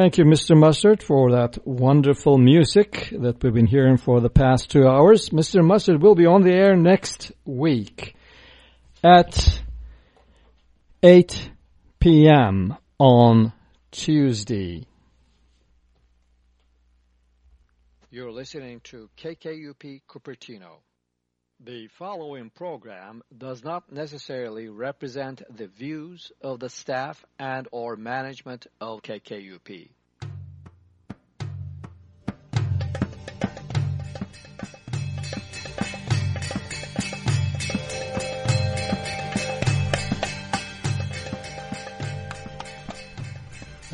Thank you, Mr. Mustard, for that wonderful music that we've been hearing for the past two hours. Mr. Mustard will be on the air next week at 8 p.m. on Tuesday. You're listening to KKUP Cupertino. The following program does not necessarily represent the views of the staff and or management of KKUP.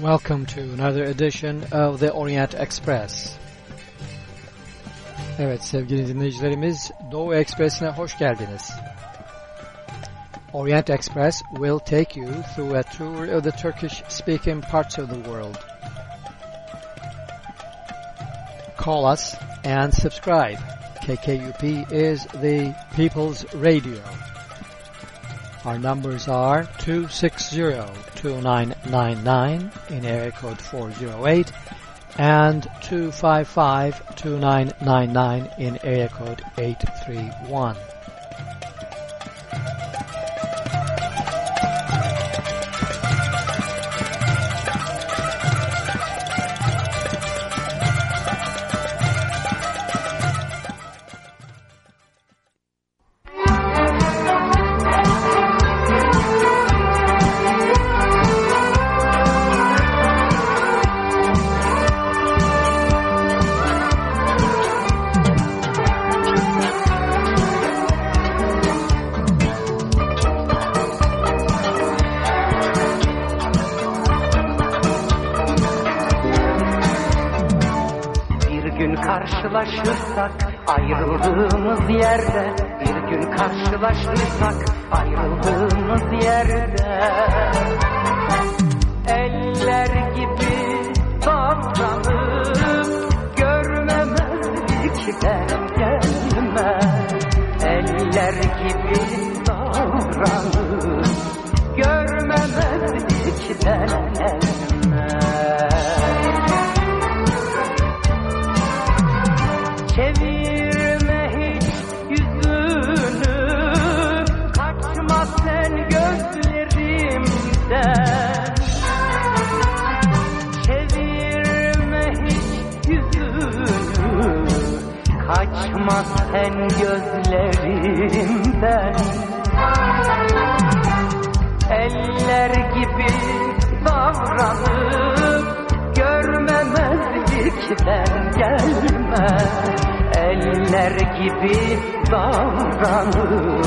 Welcome to another edition of the Orient Express. Evet sevgili dinleyicilerimiz Doğu Ekspresi'ne hoş geldiniz. Orient Express will take you through a tour of the Turkish-speaking parts of the world. Call us and subscribe. KKUP is the People's Radio. Our numbers are 260-2999 in area code 408 and 255-2999 in area code 831. yaranı Görmemezlikten gelme. Eller gibi davranıp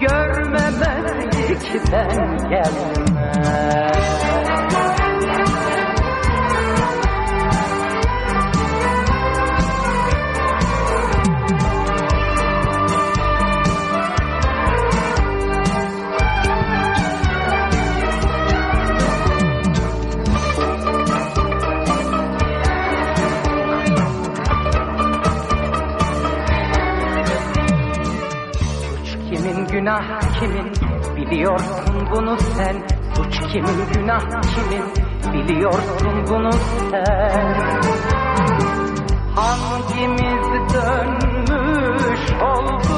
Görmemezlikten gelme. günah kimin? Biliyorsun bunu sen. Suç kimin? Günah kimin? Biliyorsun bunu sen. Hangimiz dönmüş oldu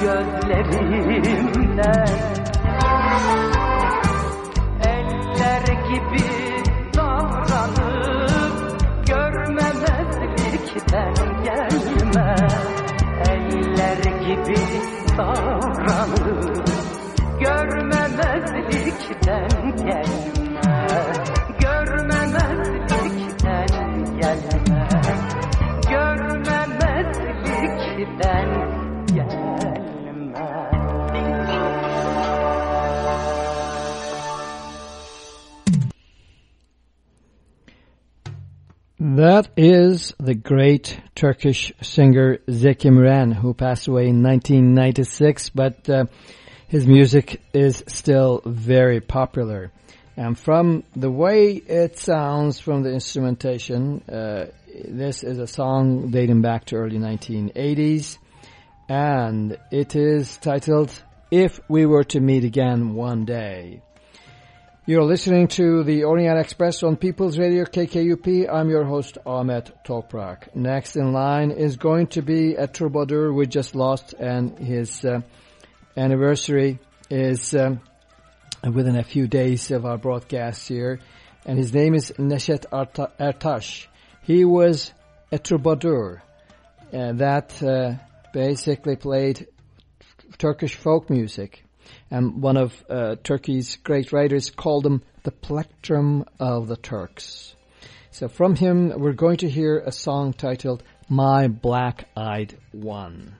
gözlerimden Eller gibi davranıp görmemezlikten gelme. Eller gibi davranıp görmemezlikten gelme. That is the great Turkish singer Zeki Müren, who passed away in 1996, but uh, his music is still very popular. And from the way it sounds from the instrumentation, uh, this is a song dating back to early 1980s, and it is titled If We Were to Meet Again One Day. You're listening to the Orient Express on People's Radio KKUP. I'm your host Ahmet Toprak. Next in line is going to be a troubadour we just lost and his uh, anniversary is um, within a few days of our broadcast here. And his name is Neşet Ertaş. He was a troubadour that uh, basically played Turkish folk music and one of uh, Turkey's great writers called him the plectrum of the Turks. So from him, we're going to hear a song titled My Black-Eyed One.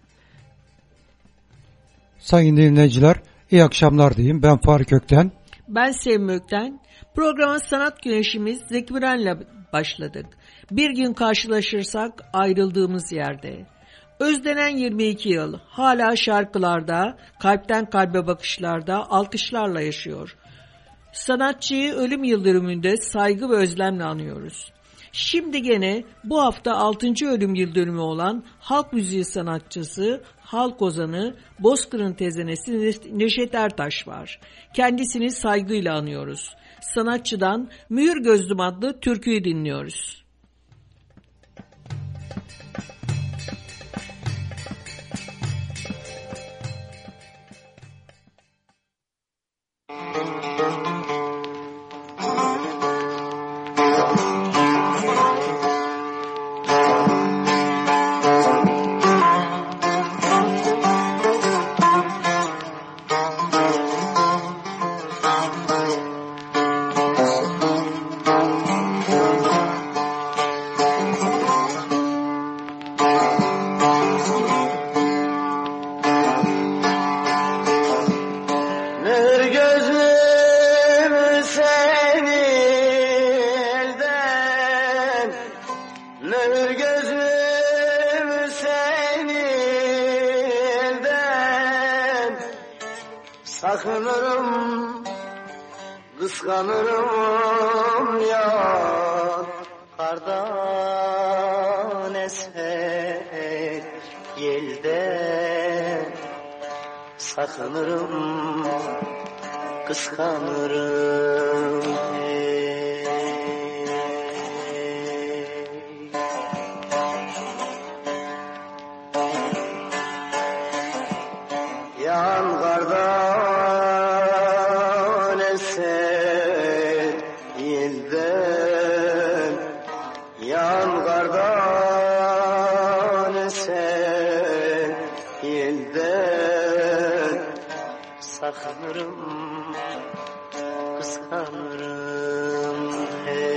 Sayın dinleyiciler, iyi akşamlar diyeyim. Ben Faruk Ökten. Ben Sevim Ökten. Programa Sanat Güneşimiz Zeki Müren'le başladık. Bir gün karşılaşırsak ayrıldığımız yerde. Özlenen 22 yıl hala şarkılarda, kalpten kalbe bakışlarda, alkışlarla yaşıyor. Sanatçıyı ölüm yıldönümünde saygı ve özlemle anıyoruz. Şimdi gene bu hafta 6. ölüm yıldönümü olan halk müziği sanatçısı, halk ozanı, Bozkır'ın tezenesi Neşet Ertaş var. Kendisini saygıyla anıyoruz. Sanatçıdan Mühür Gözlüm adlı türküyü dinliyoruz. kıskanırım hey.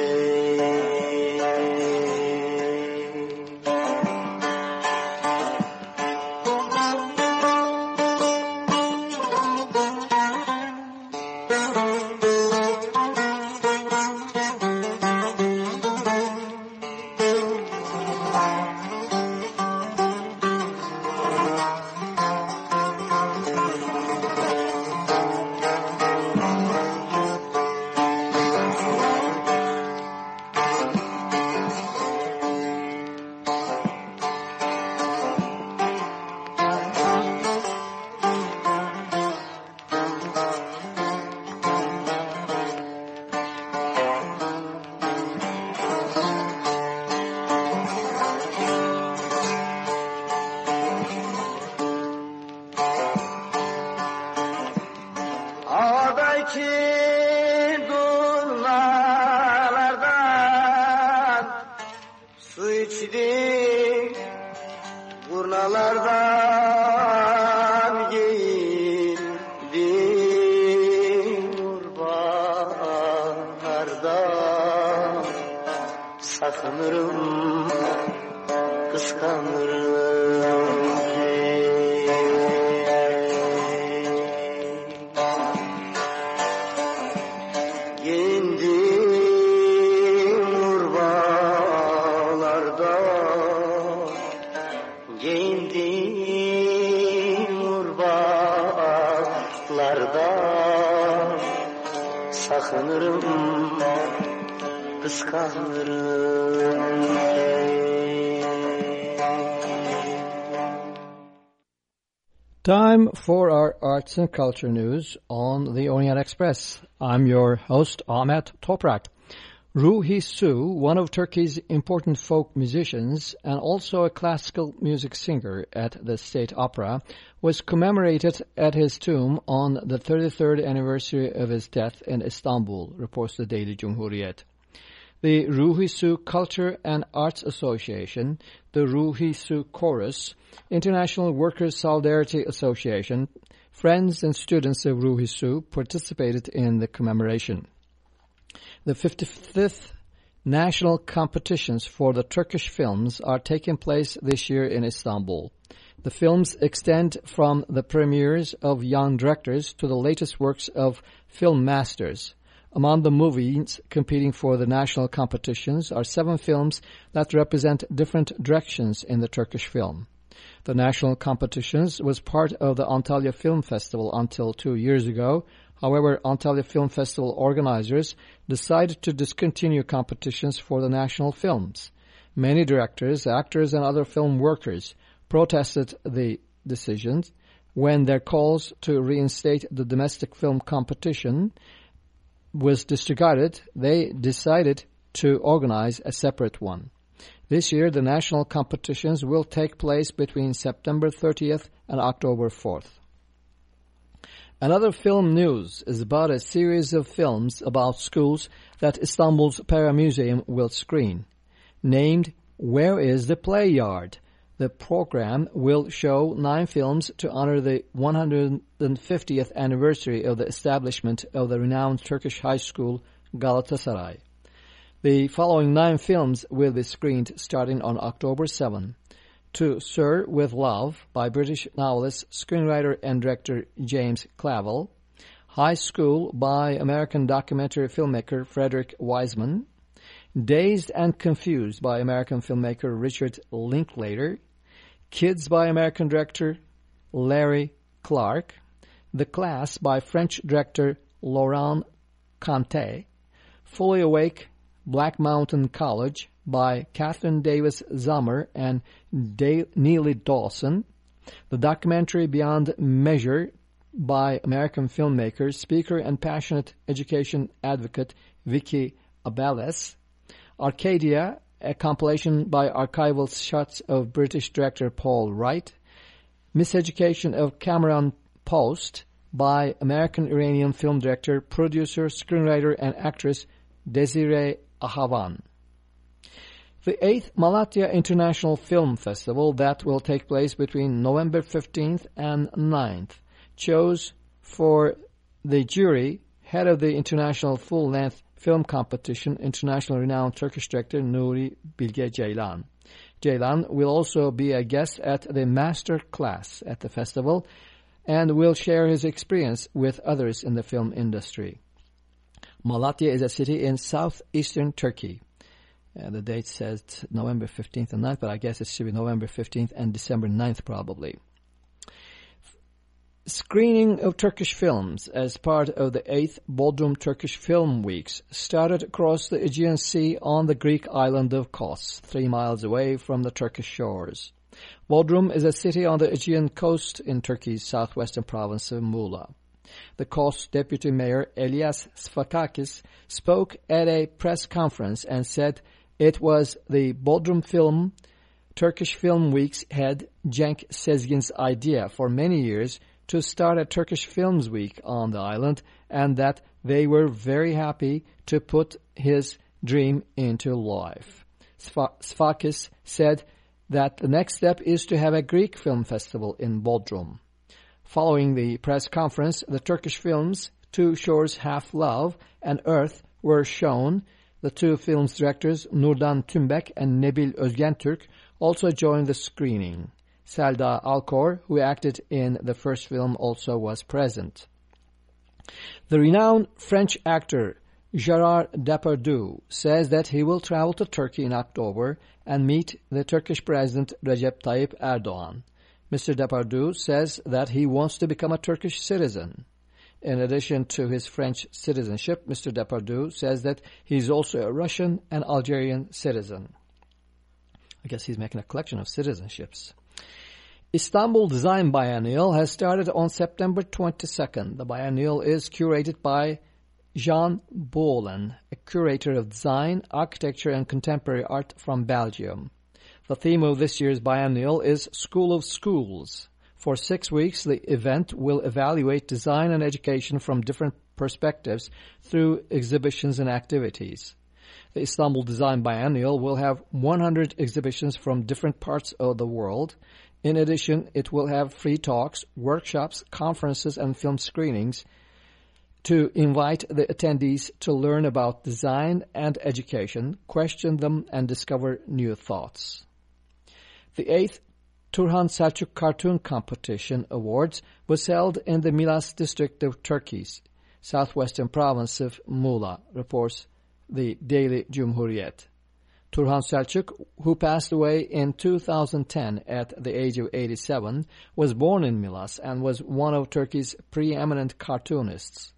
Time for our arts and culture news on the Orient Express. I'm your host Ahmet Toprak. Ruhi Su, one of Turkey's important folk musicians and also a classical music singer at the State Opera, was commemorated at his tomb on the 33rd anniversary of his death in Istanbul, reports the Daily Cumhuriyet. The Ruhi Su Culture and Arts Association, the Ruhi Su Chorus, International Workers Solidarity Association, friends and students of Ruhi Su participated in the commemoration. The 55th national competitions for the Turkish films are taking place this year in Istanbul. The films extend from the premieres of young directors to the latest works of film masters. Among the movies competing for the national competitions are seven films that represent different directions in the Turkish film. The national competitions was part of the Antalya Film Festival until two years ago. However, Antalya Film Festival organizers decided to discontinue competitions for the national films. Many directors, actors, and other film workers protested the decisions when their calls to reinstate the domestic film competition was disregarded, they decided to organize a separate one. This year, the national competitions will take place between September 30th and October 4th. Another film news is about a series of films about schools that Istanbul's Para Museum will screen. Named Where is the Play Yard? The program will show nine films to honor the 150th anniversary of the establishment of the renowned Turkish high school Galatasaray. The following nine films will be screened starting on October 7. To Sir with Love by British novelist, screenwriter and director James Clavell. High School by American documentary filmmaker Frederick Wiseman. Dazed and Confused by American filmmaker Richard Linklater. Kids by American director Larry Clark, The Class by French director Laurent Conte, Fully Awake, Black Mountain College by Catherine Davis Zummer and da Neely Dawson, the documentary Beyond Measure by American filmmaker, speaker, and passionate education advocate Vicky Abeles, Arcadia, a compilation by archival shots of British director Paul Wright, Miseducation of Cameron Post by American-Iranian film director, producer, screenwriter, and actress Desiree Akhavan. The 8th Malatya International Film Festival that will take place between November 15th and 9th chose for the jury head of the international full-length film competition, international renowned Turkish director Nuri Bilge Ceylan. Ceylan will also be a guest at the master class at the festival and will share his experience with others in the film industry. Malatya is a city in southeastern Turkey. Uh, the date says November 15th and 9th, but I guess it should be November 15th and December 9th probably screening of Turkish films as part of the 8th Bodrum Turkish Film Weeks started across the Aegean Sea on the Greek island of Kos, three miles away from the Turkish shores. Bodrum is a city on the Aegean coast in Turkey's southwestern province of Muğla. The Kos deputy mayor Elias Sfakakis spoke at a press conference and said it was the Bodrum Film Turkish Film Week's head Cenk Sezgin's idea for many years to start a Turkish Films Week on the island and that they were very happy to put his dream into life. Sfakis said that the next step is to have a Greek film festival in Bodrum. Following the press conference, the Turkish films Two Shores Half Love and Earth were shown. The two films directors Nurdan Tümbek and Nebil Özgentürk also joined the screening. Selda Alkor, who acted in the first film, also was present. The renowned French actor Gerard Depardieu says that he will travel to Turkey in October and meet the Turkish President Recep Tayyip Erdogan. Mr. Depardieu says that he wants to become a Turkish citizen. In addition to his French citizenship, Mr. Depardieu says that he's also a Russian and Algerian citizen. I guess he's making a collection of citizenships. Istanbul Design Biennial has started on September 22nd. The biennial is curated by Jean Boelen, a curator of design, architecture and contemporary art from Belgium. The theme of this year's biennial is School of Schools. For six weeks, the event will evaluate design and education from different perspectives through exhibitions and activities. The Istanbul Design Biennial will have 100 exhibitions from different parts of the world. In addition, it will have free talks, workshops, conferences, and film screenings to invite the attendees to learn about design and education, question them, and discover new thoughts. The eighth Turhan Selçuk Cartoon Competition Awards was held in the Milas district of Turkey's southwestern province of Muğla, reports the Daily Cumhuriyet. Turhan Selçuk, who passed away in 2010 at the age of 87, was born in Milas and was one of Turkey's preeminent cartoonists.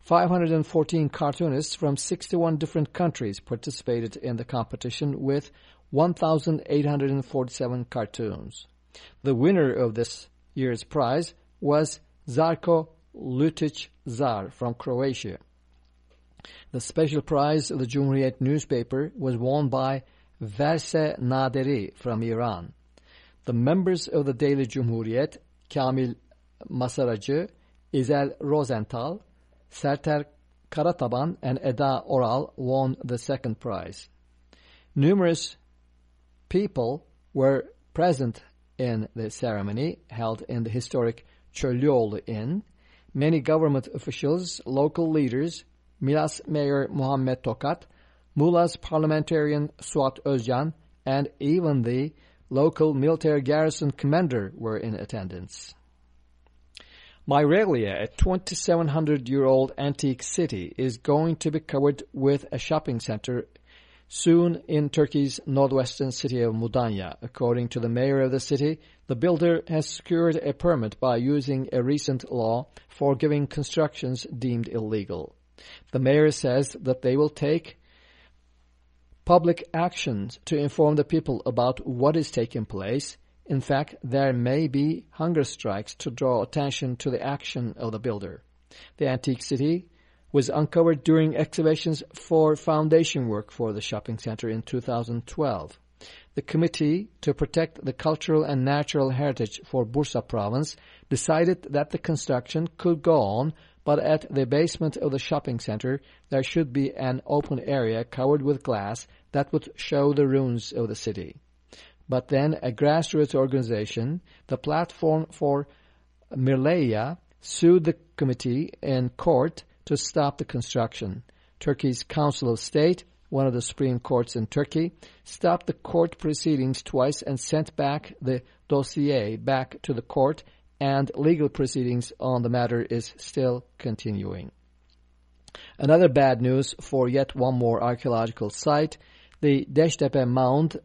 514 cartoonists from 61 different countries participated in the competition with 1,847 cartoons. The winner of this year's prize was Zarko Lutic Zar from Croatia. The special prize of the Cumhuriyet newspaper was won by Verse Naderi from Iran. The members of the Daily Cumhuriyet, Kamil Masaracı, Izel Rosenthal, Serter Karataban and Eda Oral won the second prize. Numerous people were present in the ceremony held in the historic Çöllüoğlu Inn. Many government officials, local leaders, Milas Mayor Muhammed Tokat, Muğla's parliamentarian Suat Özcan, and even the local military garrison commander were in attendance. Myrleia, a 2,700-year-old antique city, is going to be covered with a shopping center soon in Turkey's northwestern city of Mudanya. According to the mayor of the city, the builder has secured a permit by using a recent law for giving constructions deemed illegal. The mayor says that they will take public actions to inform the people about what is taking place in fact, there may be hunger strikes to draw attention to the action of the builder. The antique city was uncovered during excavations for foundation work for the shopping center in 2012. The Committee to Protect the Cultural and Natural Heritage for Bursa Province decided that the construction could go on, but at the basement of the shopping center there should be an open area covered with glass that would show the ruins of the city but then a grassroots organization, the Platform for Myrleia, sued the committee in court to stop the construction. Turkey's Council of State, one of the Supreme Courts in Turkey, stopped the court proceedings twice and sent back the dossier back to the court and legal proceedings on the matter is still continuing. Another bad news for yet one more archaeological site, the Deştepe Mound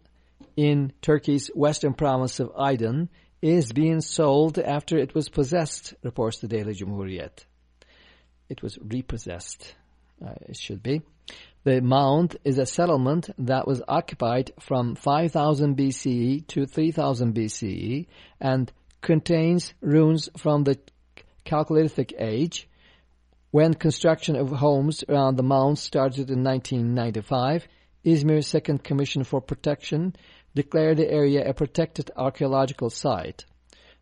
in Turkey's western province of Aydın is being sold after it was possessed, reports the Daily Cumhuriyet. It was repossessed, uh, it should be. The mound is a settlement that was occupied from 5000 BCE to 3000 BCE and contains ruins from the Chalcolithic age. When construction of homes around the mound started in 1995, Izmir's Second Commission for Protection declared the area a protected archaeological site.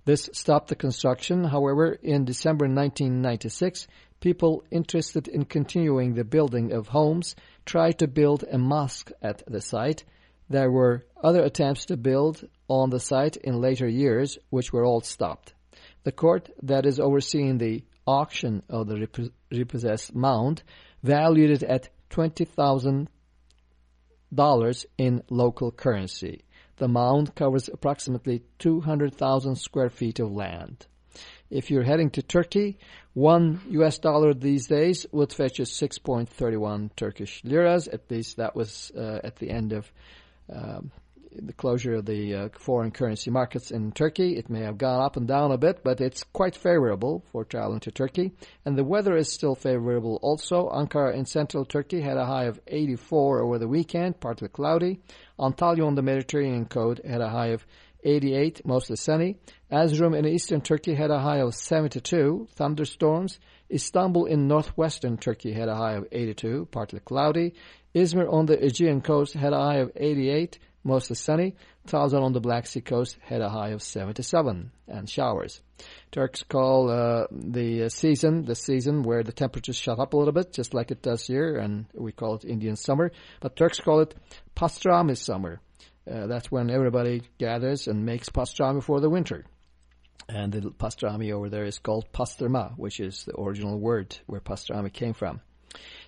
This stopped the construction. However, in December 1996, people interested in continuing the building of homes tried to build a mosque at the site. There were other attempts to build on the site in later years, which were all stopped. The court that is overseeing the auction of the repossessed mound valued it at $20,000 in local currency. The mound covers approximately 200,000 square feet of land. If you're heading to Turkey, one US dollar these days would fetch you 6.31 Turkish liras. At least that was uh, at the end of the closure of the uh, foreign currency markets in Turkey. It may have gone up and down a bit, but it's quite favorable for traveling to Turkey. And the weather is still favorable also. Ankara in central Turkey had a high of 84 over the weekend, partly cloudy. Antalya on the Mediterranean coast had a high of 88, mostly sunny. Erzurum in eastern Turkey had a high of 72, thunderstorms. Istanbul in northwestern Turkey had a high of 82, partly cloudy. Izmir on the Aegean coast had a high of 88, mostly sunny. Trabzon on the Black Sea coast had a high of 77 and showers. Turks call uh, the season the season where the temperatures shut up a little bit, just like it does here, and we call it Indian summer. But Turks call it pastrami summer. Uh, that's when everybody gathers and makes pastrami for the winter. And the pastrami over there is called pastırma, which is the original word where pastrami came from.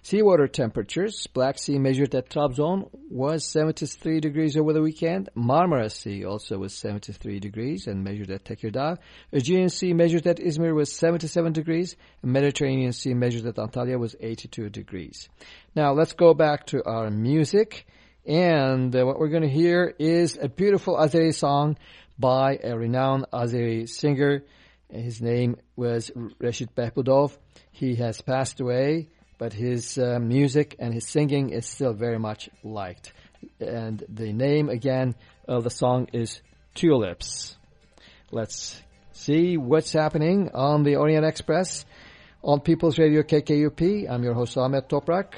Seawater temperatures, Black Sea measured at Trabzon was 73 degrees over the weekend. Marmara Sea also was 73 degrees and measured at Tekirdağ. Aegean Sea measured at Izmir was 77 degrees. Mediterranean Sea measured at Antalya was 82 degrees. Now let's go back to our music. And uh, what we're going to hear is a beautiful Azeri song by a renowned Azeri singer. His name was Reshid Behbudov. He has passed away but his uh, music and his singing is still very much liked. And the name again of the song is Tulips. Let's see what's happening on the Orient Express on People's Radio KKUP. I'm your host Ahmet Toprak.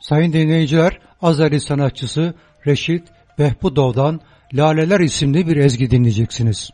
Sayın dinleyiciler, Azeri sanatçısı Reşit Behbudov'dan Laleler isimli bir ezgi dinleyeceksiniz.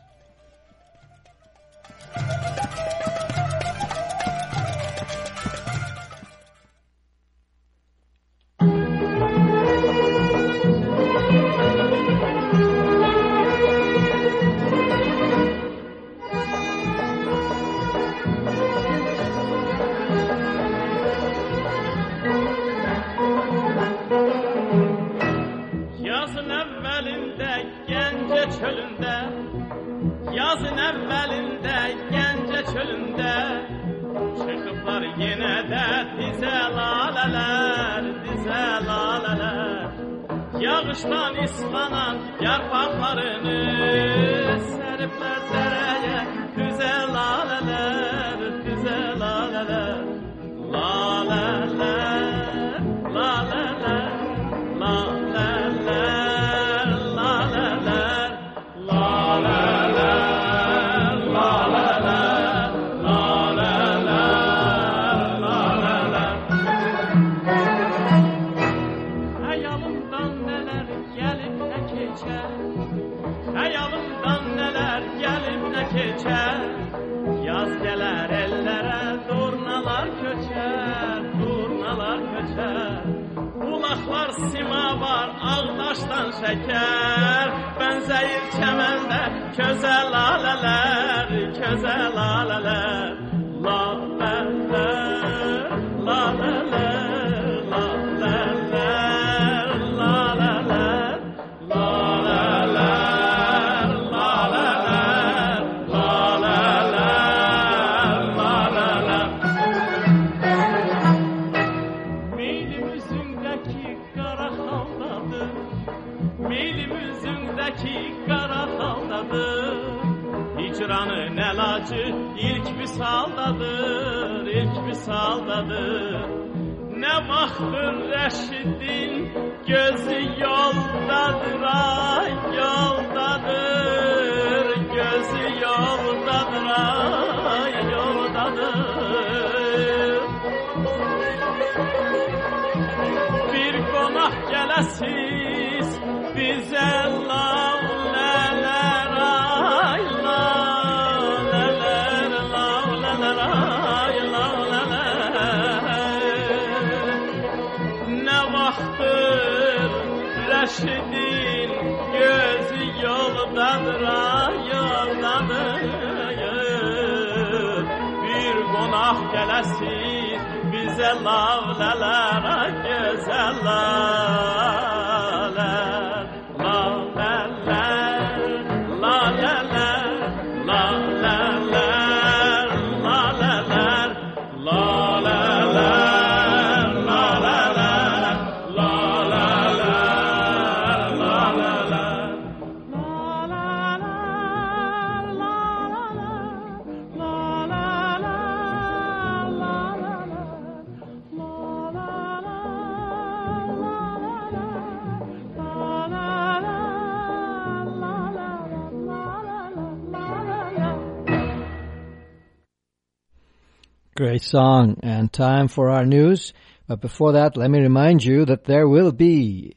geçer. Hayalımdan neler gelip ne keçer Yaz gələr ellere durnalar köçer Durnalar köçer. Bulaqlar sima var ağdaşdan şeker. Ben Benzeyir kəməldə közə lalələr Közə lalələr Lalələr Lalələr aşkın reşidin gözü yoldadır ay yoldadır. Gözü yoldadır ay yoldadır. Bir konak gelesin nasip bize lavlalara güzeller. Great song and time for our news. But before that, let me remind you that there will be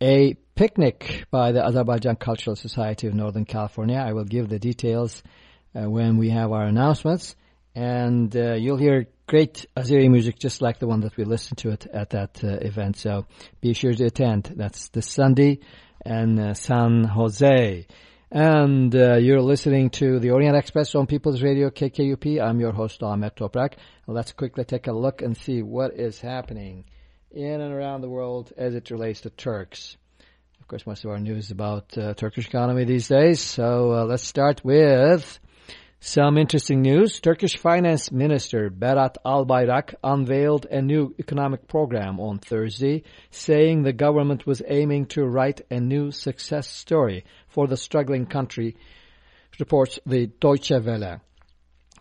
a picnic by the Azerbaijan Cultural Society of Northern California. I will give the details uh, when we have our announcements. And uh, you'll hear great Azeri music just like the one that we listened to it at that uh, event. So be sure to attend. That's this Sunday in uh, San Jose. And uh, you're listening to the Orient Express on People's Radio KKUP. I'm your host Ahmet Toprak. Let's quickly take a look and see what is happening in and around the world as it relates to Turks. Of course, most of our news is about uh, Turkish economy these days. So uh, let's start with some interesting news. Turkish Finance Minister Berat Albayrak unveiled a new economic program on Thursday, saying the government was aiming to write a new success story for the struggling country, reports the Deutsche Welle.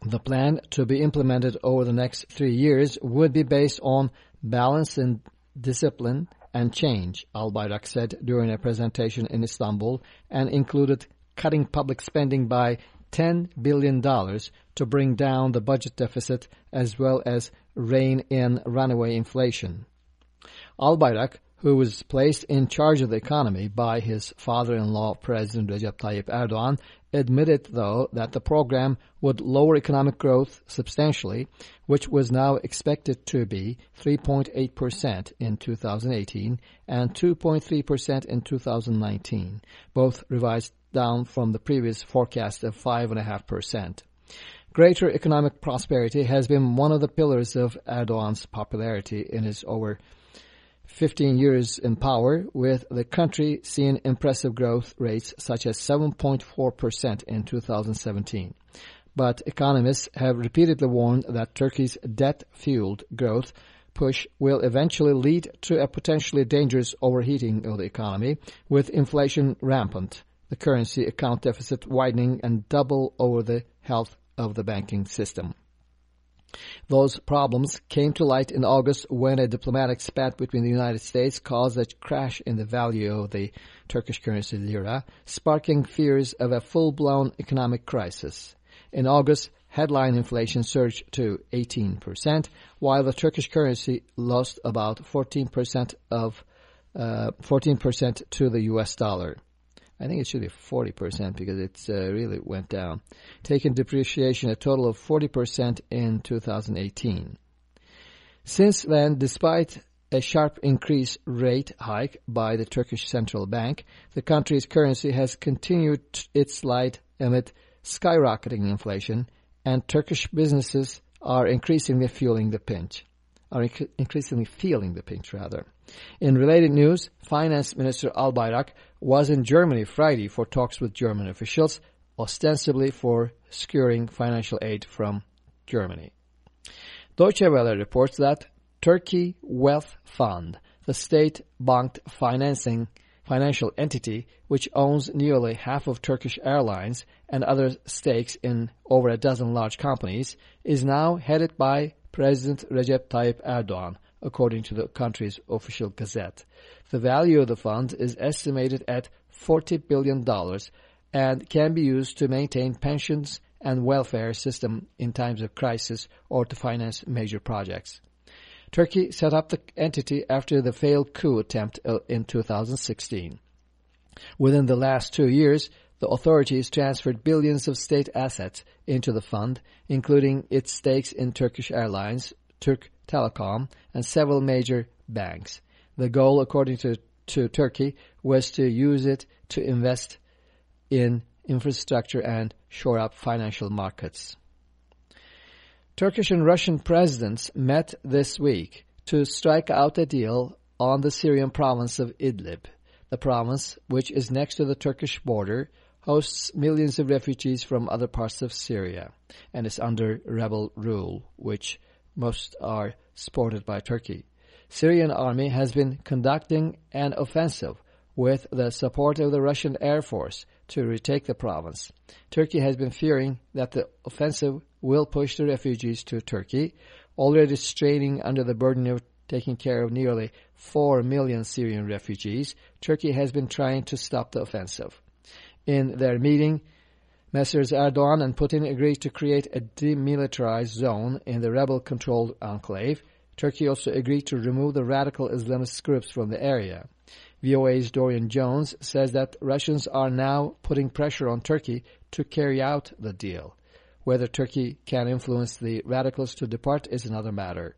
The plan to be implemented over the next three years would be based on balance and discipline and change, Albayrak said during a presentation in Istanbul, and included cutting public spending by $10 billion to bring down the budget deficit as well as rein in runaway inflation. Albayrak, who was placed in charge of the economy by his father-in-law, President Recep Tayyip Erdogan, admitted, though, that the program would lower economic growth substantially, which was now expected to be 3.8% in 2018 and 2.3% in 2019, both revised down from the previous forecast of 5.5%. Greater economic prosperity has been one of the pillars of Erdogan's popularity in his over 15 years in power, with the country seeing impressive growth rates such as 7.4% in 2017. But economists have repeatedly warned that Turkey's debt-fueled growth push will eventually lead to a potentially dangerous overheating of the economy, with inflation rampant the currency account deficit widening and double over the health of the banking system. Those problems came to light in August when a diplomatic spat between the United States caused a crash in the value of the Turkish currency lira, sparking fears of a full-blown economic crisis. In August, headline inflation surged to 18%, while the Turkish currency lost about 14% of uh, 14% to the US dollar. I think it should be 40% because it uh, really went down. Taking depreciation a total of 40% in 2018. Since then, despite a sharp increase rate hike by the Turkish Central Bank, the country's currency has continued its slide amid skyrocketing inflation, and Turkish businesses are increasingly fueling the pinch, are increasingly feeling the pinch rather. In related news, Finance Minister Albayrak was in Germany Friday for talks with German officials, ostensibly for securing financial aid from Germany. Deutsche Welle reports that Turkey Wealth Fund, the state-banked financing financial entity which owns nearly half of Turkish Airlines and other stakes in over a dozen large companies, is now headed by President Recep Tayyip Erdogan, according to the country's official gazette. The value of the fund is estimated at $40 billion and can be used to maintain pensions and welfare system in times of crisis or to finance major projects. Turkey set up the entity after the failed coup attempt uh, in 2016. Within the last two years, the authorities transferred billions of state assets into the fund, including its stakes in Turkish Airlines, Turk Telecom, and several major banks. The goal, according to, to Turkey, was to use it to invest in infrastructure and shore up financial markets. Turkish and Russian presidents met this week to strike out a deal on the Syrian province of Idlib. The province, which is next to the Turkish border, hosts millions of refugees from other parts of Syria and is under rebel rule, which most are supported by Turkey. Syrian army has been conducting an offensive with the support of the Russian Air Force to retake the province. Turkey has been fearing that the offensive will push the refugees to Turkey, already straining under the burden of taking care of nearly 4 million Syrian refugees. Turkey has been trying to stop the offensive. In their meeting, Messrs. Erdogan and Putin agreed to create a demilitarized zone in the rebel-controlled enclave. Turkey also agreed to remove the radical Islamist groups from the area. VOA's Dorian Jones says that Russians are now putting pressure on Turkey to carry out the deal. Whether Turkey can influence the radicals to depart is another matter.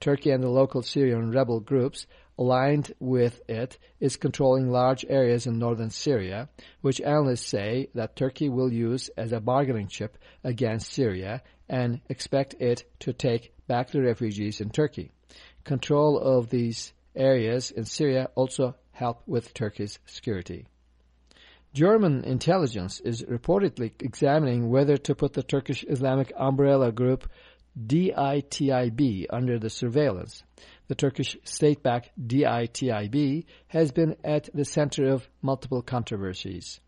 Turkey and the local Syrian rebel groups aligned with it is controlling large areas in northern Syria, which analysts say that Turkey will use as a bargaining chip against Syria and expect it to take back the refugees in Turkey. Control of these areas in Syria also help with Turkey's security. German intelligence is reportedly examining whether to put the Turkish Islamic umbrella group DITIB under the surveillance. The Turkish state-backed DITIB has been at the center of multiple controversies.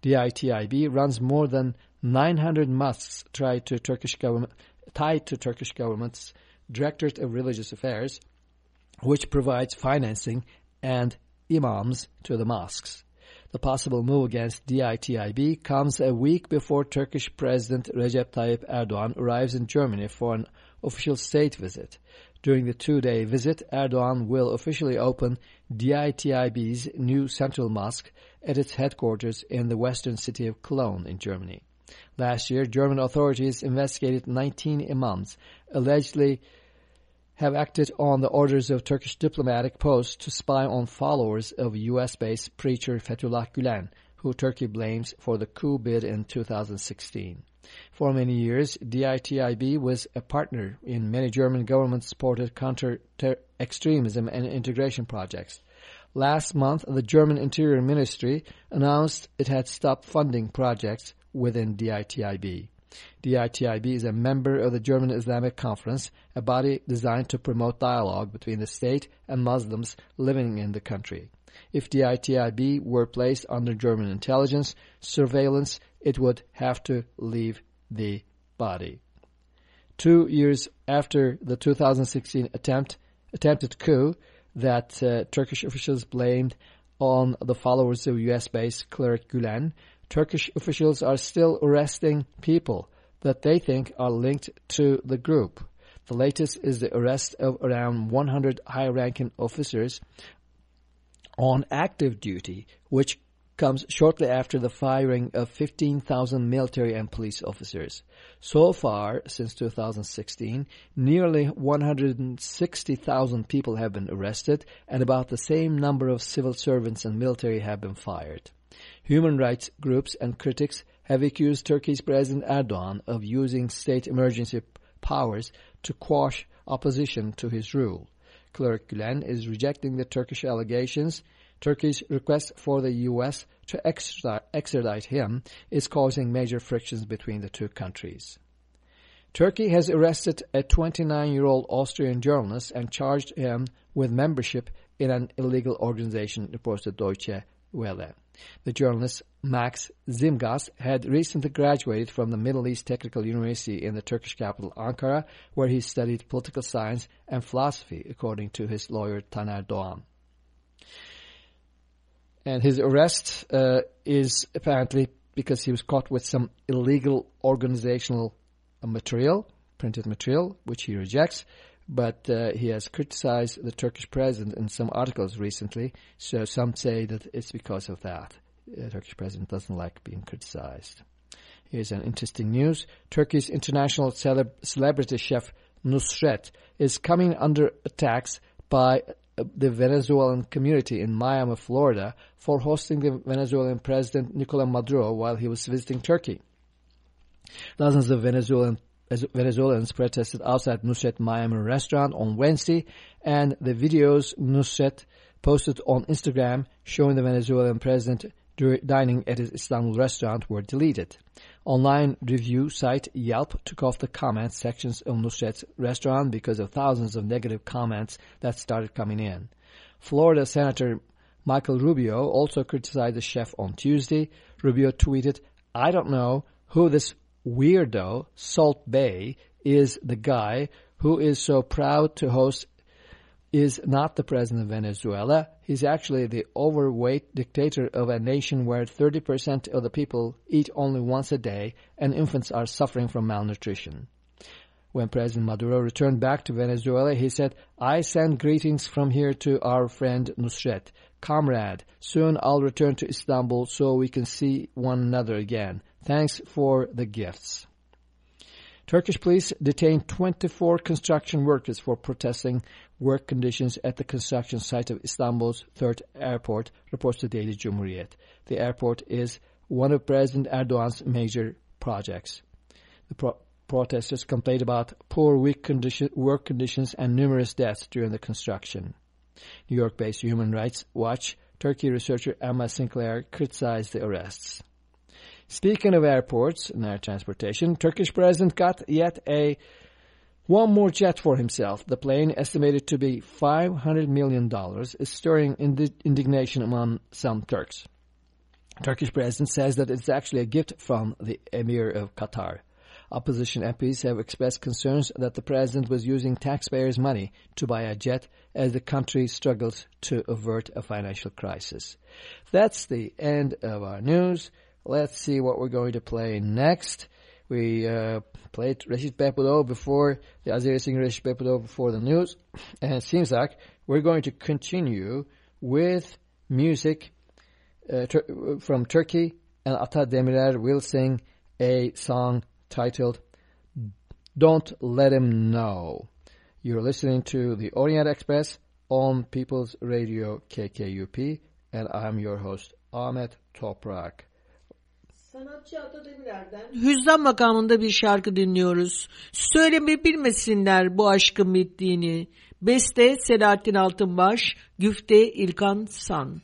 DITIB runs more than 900 mosques tied to Turkish government, tied to Turkish government's Directorate of Religious Affairs, which provides financing and imams to the mosques. The possible move against DITIB comes a week before Turkish President Recep Tayyip Erdogan arrives in Germany for an official state visit. During the two-day visit, Erdogan will officially open DITIB's new central mosque at its headquarters in the western city of Cologne in Germany. Last year, German authorities investigated 19 imams allegedly have acted on the orders of Turkish diplomatic posts to spy on followers of U.S.-based preacher Fethullah Gulen, who Turkey blames for the coup bid in 2016. For many years, DITIB was a partner in many German government-supported counter-extremism and integration projects. Last month, the German Interior Ministry announced it had stopped funding projects within DITIB. DITIB is a member of the German Islamic Conference, a body designed to promote dialogue between the state and Muslims living in the country. If the ITIB were placed under German intelligence surveillance, it would have to leave the body. Two years after the 2016 attempt, attempted coup that uh, Turkish officials blamed on the followers of U.S.-based cleric Gulen, Turkish officials are still arresting people that they think are linked to the group. The latest is the arrest of around 100 high-ranking officers on active duty, which comes shortly after the firing of 15,000 military and police officers. So far, since 2016, nearly 160,000 people have been arrested and about the same number of civil servants and military have been fired. Human rights groups and critics have accused Turkey's President Erdogan of using state emergency powers to quash opposition to his rule. Cleric Gülen is rejecting the Turkish allegations. Turkey's request for the U.S. to extradite him is causing major frictions between the two countries. Turkey has arrested a 29-year-old Austrian journalist and charged him with membership in an illegal organization, reports the Deutsche Welle. The journalist Max Zimgas had recently graduated from the Middle East Technical University in the Turkish capital Ankara, where he studied political science and philosophy, according to his lawyer Taner Doğan. And his arrest uh, is apparently because he was caught with some illegal organizational material, printed material, which he rejects but uh, he has criticized the Turkish president in some articles recently. So some say that it's because of that. The Turkish president doesn't like being criticized. Here's an interesting news. Turkey's international celeb celebrity chef Nusret is coming under attacks by uh, the Venezuelan community in Miami, Florida for hosting the Venezuelan president Nicolas Maduro while he was visiting Turkey. Dozens of Venezuelan Venezuelans protested outside Nusret Miami restaurant on Wednesday, and the videos Nusret posted on Instagram showing the Venezuelan president dining at his Istanbul restaurant were deleted. Online review site Yelp took off the comments sections of Nusret's restaurant because of thousands of negative comments that started coming in. Florida Senator Michael Rubio also criticized the chef on Tuesday. Rubio tweeted, I don't know who this weirdo, Salt Bae, is the guy who is so proud to host is not the president of Venezuela. He's actually the overweight dictator of a nation where 30% of the people eat only once a day and infants are suffering from malnutrition. When President Maduro returned back to Venezuela, he said, I send greetings from here to our friend Nusret. Comrade, soon I'll return to Istanbul so we can see one another again. Thanks for the gifts. Turkish police detained 24 construction workers for protesting work conditions at the construction site of Istanbul's third airport, reports the Daily Cumhuriyet. The airport is one of President Erdogan's major projects. The pro protesters complained about poor weak condition work conditions and numerous deaths during the construction. New York-based Human Rights Watch Turkey researcher Emma Sinclair criticized the arrests. Speaking of airports and air transportation, Turkish president got yet a one more jet for himself. The plane, estimated to be $500 million, is stirring indignation among some Turks. Turkish president says that it's actually a gift from the Emir of Qatar. Opposition MPs have expressed concerns that the president was using taxpayers' money to buy a jet as the country struggles to avert a financial crisis. That's the end of our news. Let's see what we're going to play next. We uh, played Rashid Behbudov before, the Azeri singer Rashid Behbudov before the news. And it seems like we're going to continue with music uh, from Turkey. And Ata Demirer will sing a song titled Don't Let Him Know. You're listening to the Orient Express on People's Radio KKUP. And I'm your host Ahmet Toprak. Sanatçı Ata Demirer'den Hüzzam makamında bir şarkı dinliyoruz. Söyleme bilmesinler bu aşkın bittiğini. Beste Selahattin Altınbaş, Güfte İlkan San.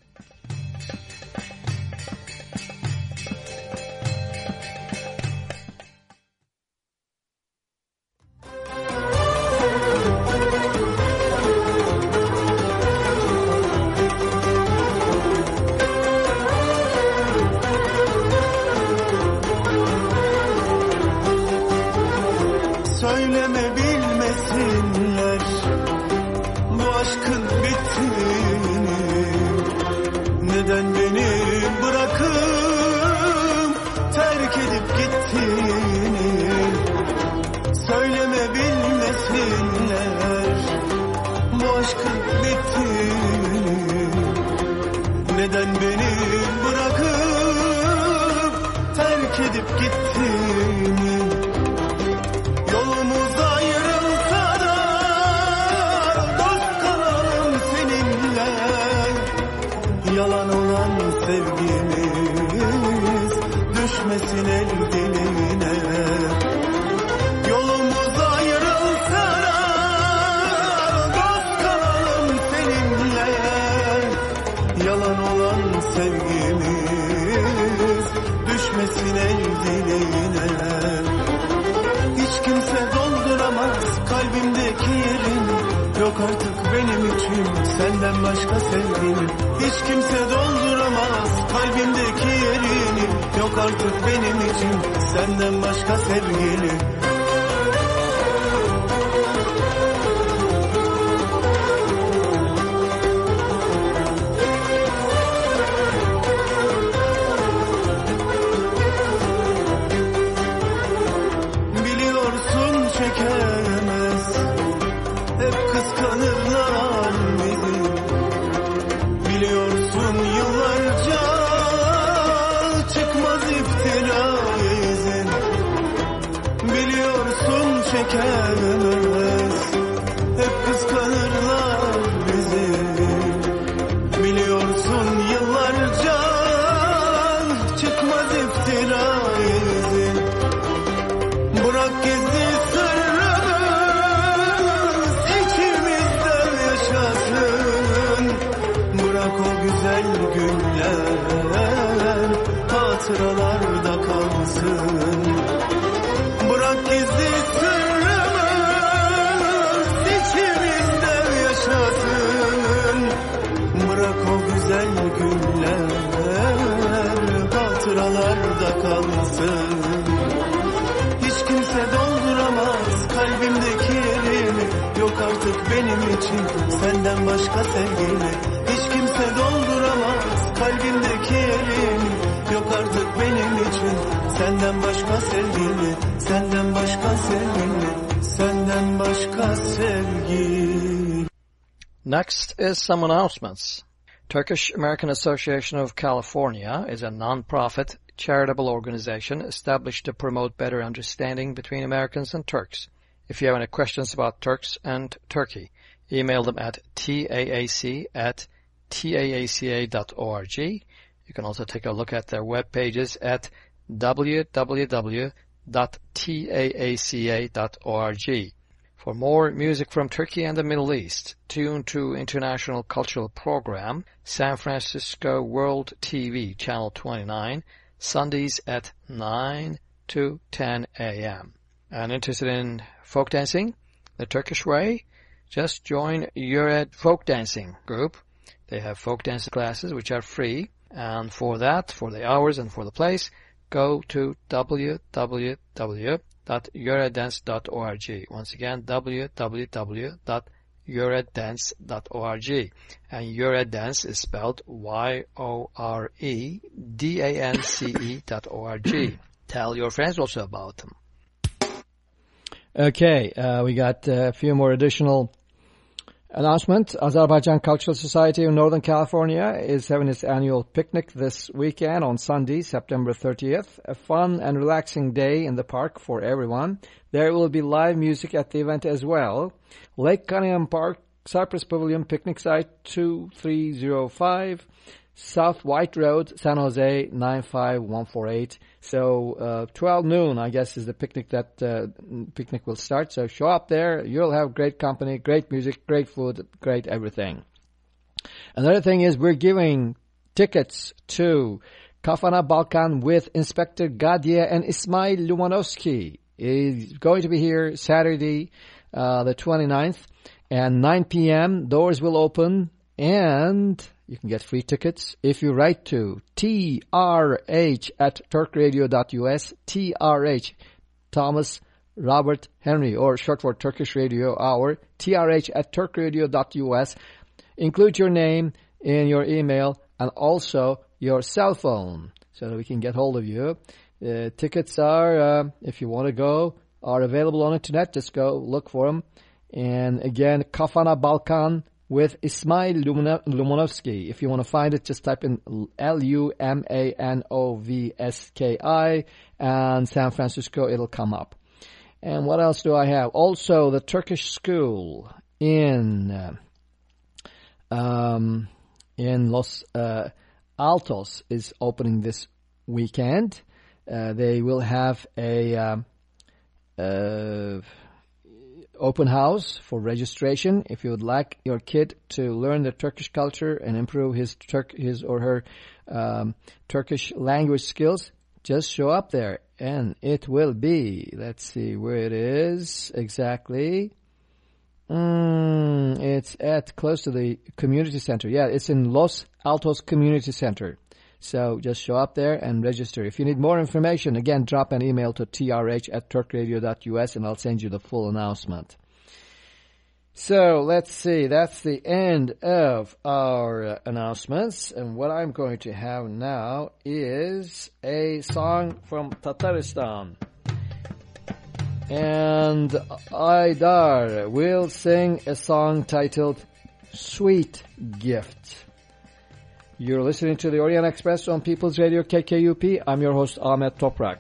yok artık benim içim Senden başka sevgilim. Hiç kimse dolduramaz kalbimdeki yerini. Yok artık benim içim Senden başka sevgilim. katira izin. Bırak gizli sırrımız içimizden yaşasın. Bırak o güzel günler hatıralarda kalsın. Bırak gizli sırrımız içimizden yaşasın. Bırak o güzel günler. Için senden başka Hiç kimse kalbimdeki yerin Yok artık benim için Senden başka Senden başka Senden başka sevgili Next is some announcements. Turkish American Association of California is a non-profit charitable organization established to promote better understanding between Americans and Turks. If you have any questions about Turks and Turkey, email them at taac at taaca.org. You can also take a look at their web pages at www.taaca.org. For more music from Turkey and the Middle East, tune to International Cultural Program, San Francisco World TV, Channel 29, Sundays at 9 to 10 a.m. And interested in folk dancing, the Turkish way? Just join Yured uh, Folk Dancing Group. They have folk dance classes which are free. And for that, for the hours and for the place, go to www.yoredance.org. Once again, www.yoredance.org. And Yoredance is spelled Y-O-R-E-D-A-N-C-E dot O-R-G. Tell your friends also about them. Okay, uh, we got a few more additional announcements. Azerbaijan Cultural Society of Northern California is having its annual picnic this weekend on Sunday, September 30th. A fun and relaxing day in the park for everyone. There will be live music at the event as well. Lake Cunningham Park, Cypress Pavilion Picnic Site 2305, South White Road, San Jose 95148. So uh, 12 noon, I guess, is the picnic that uh, picnic will start. So show up there. You'll have great company, great music, great food, great everything. Another thing is we're giving tickets to Kafana Balkan with Inspector Gadje and Ismail Lumanovski. Is going to be here Saturday, uh, the 29th, and 9 p.m. Doors will open, and you can get free tickets if you write to trh at turkradio.us, trh, Thomas Robert Henry, or short for Turkish Radio Hour, trh at turkradio.us. Include your name in your email and also your cell phone so that we can get hold of you. Uh, tickets are, uh, if you want to go, are available on internet. Just go look for them. And again, Kafana Balkan with Ismail Lumanovski. If you want to find it, just type in L-U-M-A-N-O-V-S-K-I and San Francisco, it'll come up. And what else do I have? Also, the Turkish school in um, in Los uh, Altos is opening this weekend. Uh, they will have a um, uh, open house for registration. If you would like your kid to learn the Turkish culture and improve his Turk his or her um, Turkish language skills, just show up there, and it will be. Let's see where it is exactly. Mm, it's at close to the community center. Yeah, it's in Los Altos Community Center. So just show up there and register. If you need more information, again, drop an email to trh at turkradio.us and I'll send you the full announcement. So let's see, that's the end of our uh, announcements. And what I'm going to have now is a song from Tataristan. And Aydar will sing a song titled Sweet Gift. You're listening to the Orient Express on People's Radio KKUP. I'm your host Ahmet Toprak.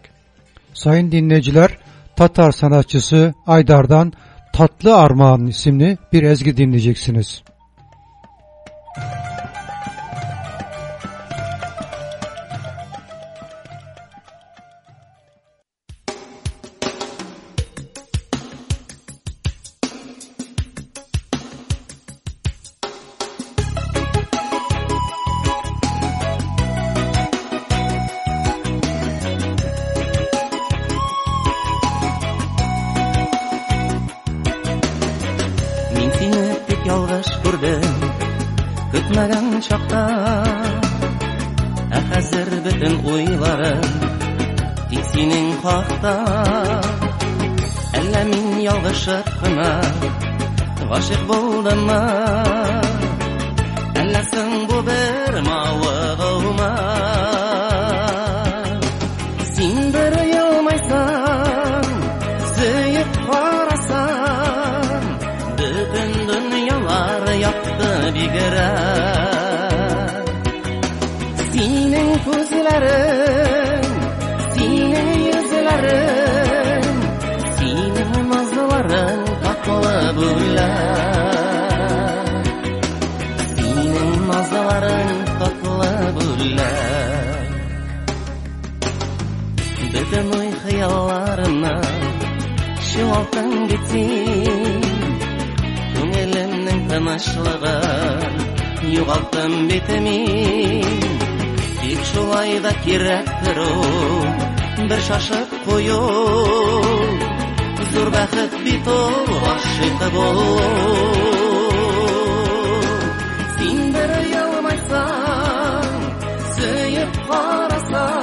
Sayın dinleyiciler, Tatar sanatçısı Aydar'dan Tatlı Armağan isimli bir ezgi dinleyeceksiniz. гашык булдыммы Әллә Bilmezsin bu bir mavi doğma Sindir gözlerin Senin yüzlerin Senin nazların tatlı buller Senin nazların tatlı buller Bütün oy hayallarına Şu altın gitsin Көңелемнең тынычлыгын югалттым бит мин Тик шулай да кирәктер ул бер шашып кую Зур бәхет бит ул гашыйк булу Син бер ялмайсаң, сөйеп карасаң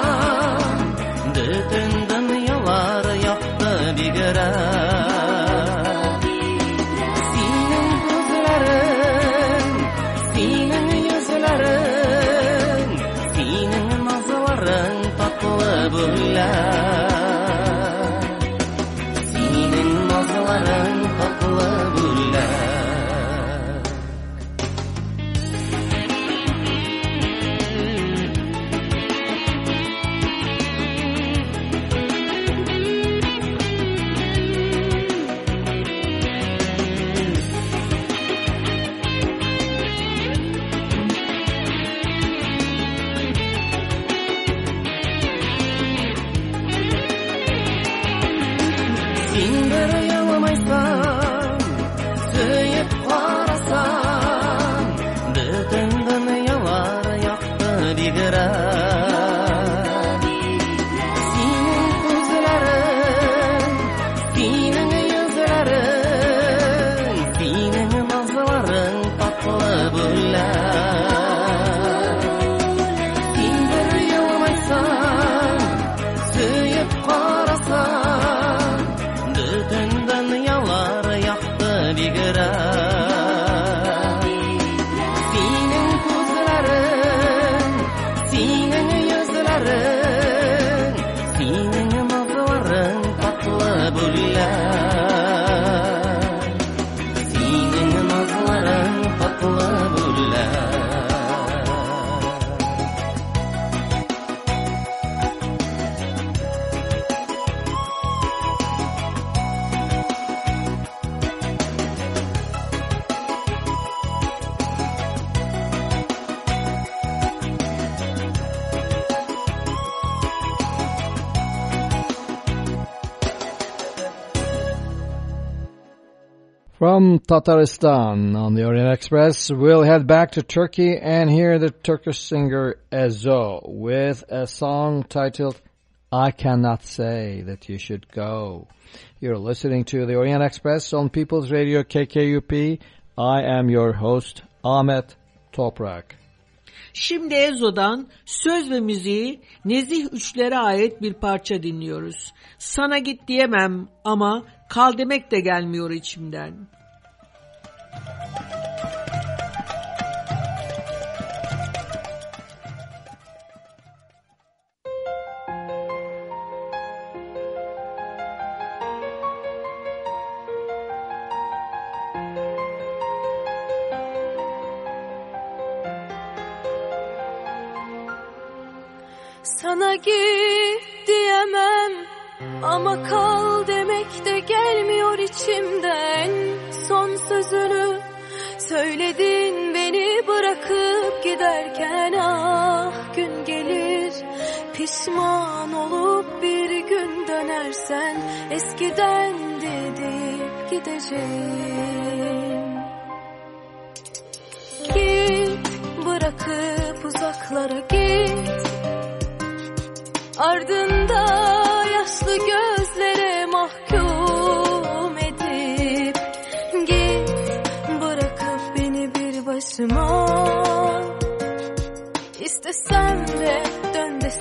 Tataristan on the Orient Express, we'll head back to Turkey and hear the Turkish singer Ezo with a song titled I Cannot Say That You Should Go. You're listening to the Orient Express on People's Radio KKUP. I am your host Ahmet Toprak. Şimdi Ezo'dan söz ve müziği Nezih Üçler'e ait bir parça dinliyoruz. Sana git diyemem ama kal demek de gelmiyor içimden. Sana git diyemem ama kal demek de gelmiyor içimden. Son sözünü Pişman olup bir gün dönersen eskiden dedip gideceğim. Git bırakıp uzaklara git. Ardında yaşlı gözlere mahkum edip Git. Bırakıp beni bir başıma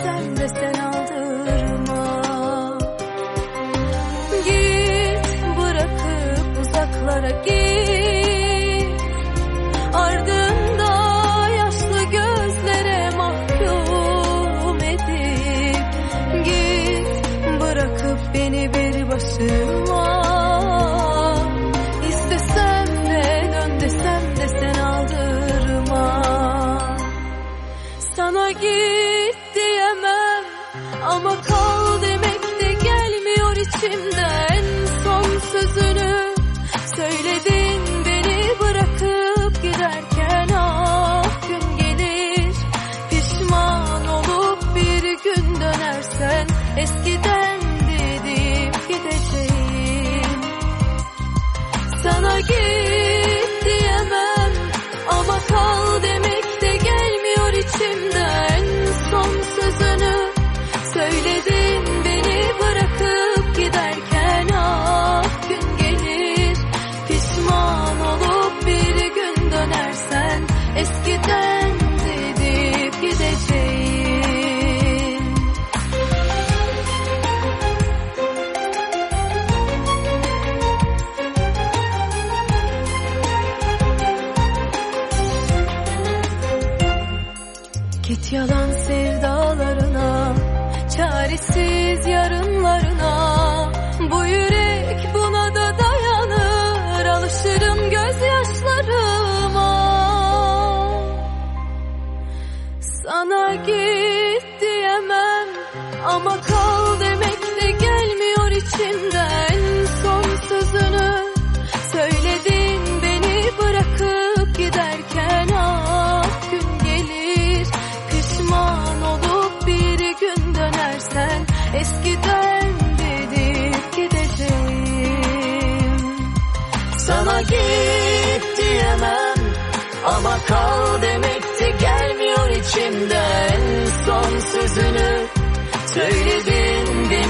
sen de Git bırakıp uzaklara git. Ardında yaşlı gözlere mahkum edip Git bırakıp beni bir başıma. İstesem de dön de sen aldırma. Sana git ama kal demek de gelmiyor içimden. Son sözünü söyledin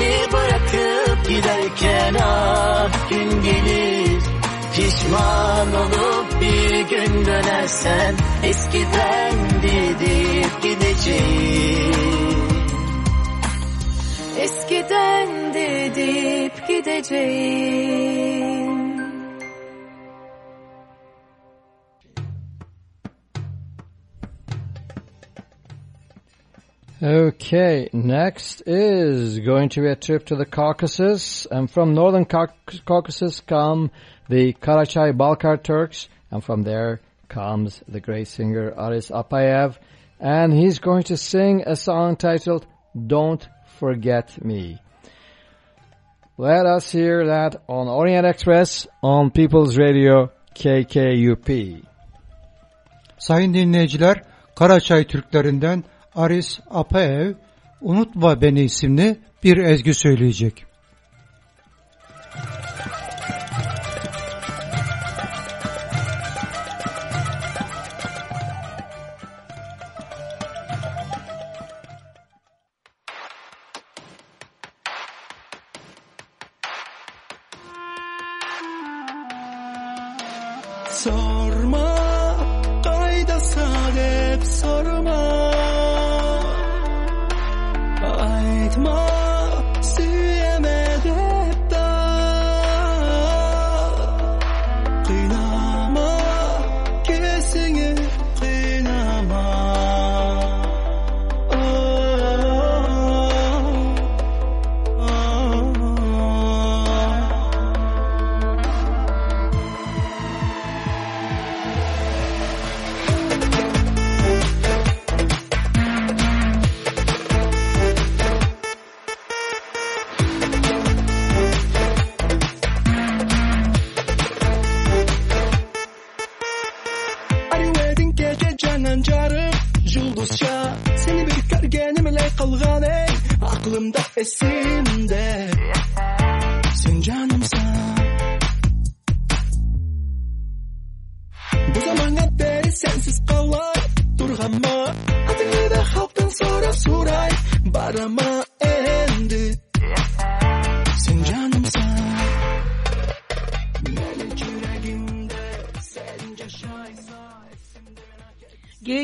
beni bırakıp giderken ah gün gelir pişman olup bir gün dönersen eskiden dedip gideceğim Eskiden dedip gideceğim. Okay, next is going to be a trip to the Caucasus, and from northern Caucasus come the Karachay Balkar Turks, and from there comes the great singer Aris Appaev, and he's going to sing a song titled Don't Forget Me. Let us hear that on Orient Express on People's Radio KKUP. Sayın dinleyiciler, Karaçay Türklerinden Aris Apaev, Unutma Beni isimli bir ezgi söyleyecek.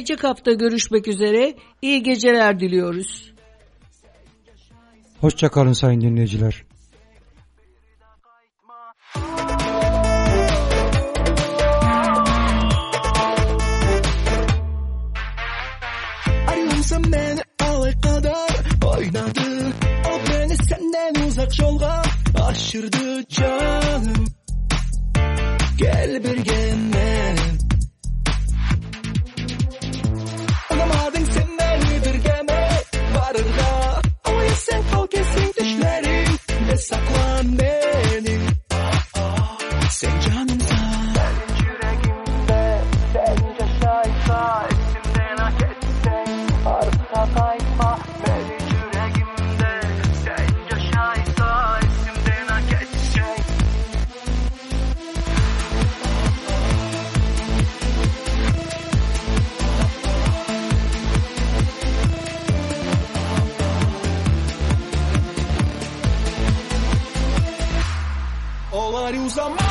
Gelecek hafta görüşmek üzere. İyi geceler diliyoruz. Hoşçakalın sayın dinleyiciler. Ayrılsam beni alay kadar oynadın O beni senden uzak yolga aşık kaçırdı canım Gel bir gemme Olar o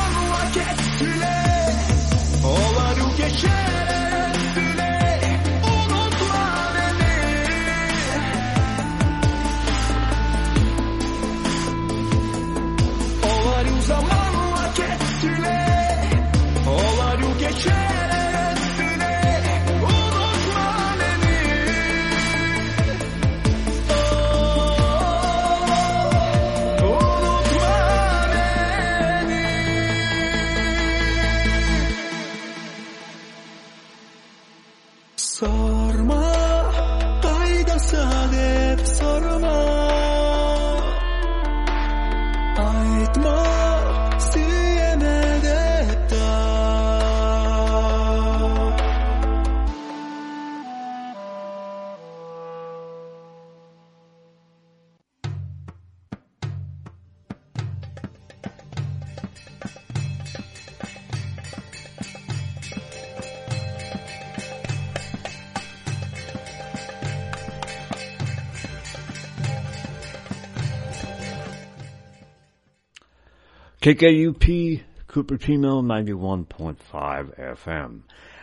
KKUP Cupertino 91.5 FM.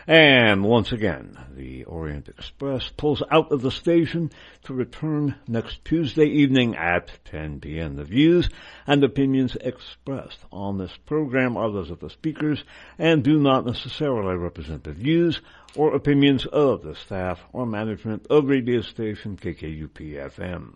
And once again, the Orient Express pulls out of the station to return next Tuesday evening at 10 p.m. The views and opinions expressed on this program are those of the speakers and do not necessarily represent the views or opinions of the staff or management of radio station KKUP FM.